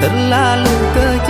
Terlalu kejam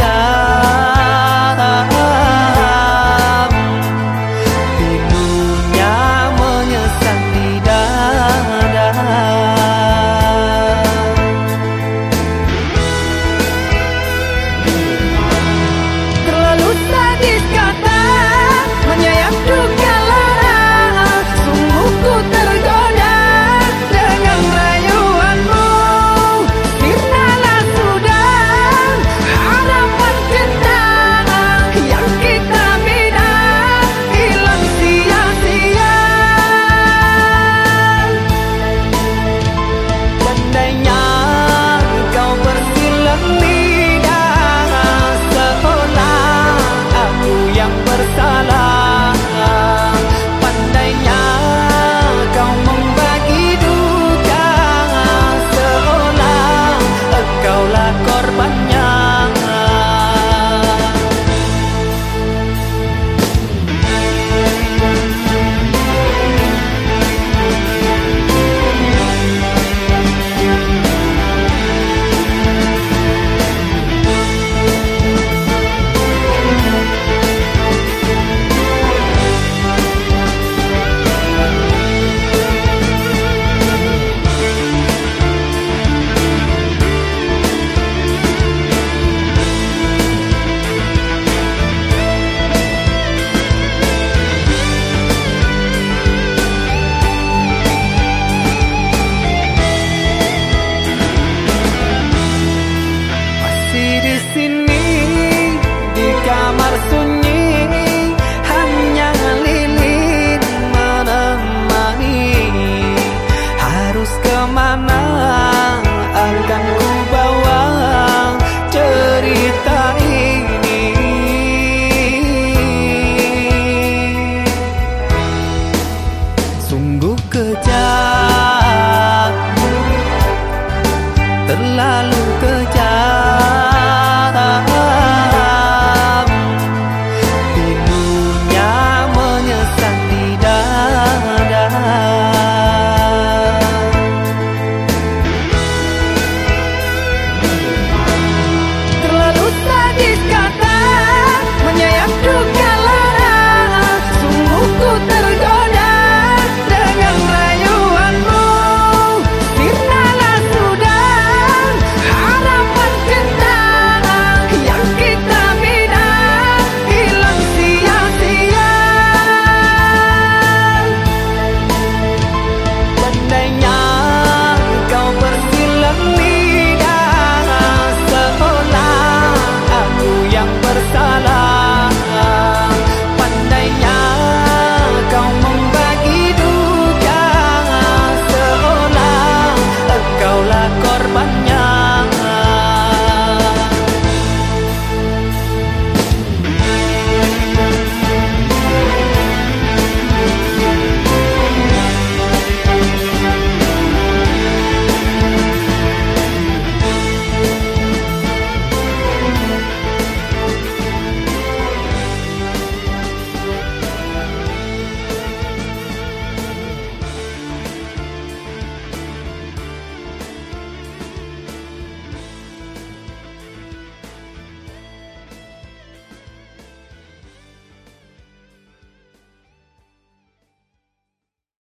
kamar sunyi hanya lilin menemani. Harus ke mana? Akan ku bawa cerita ini. Sungguh kejam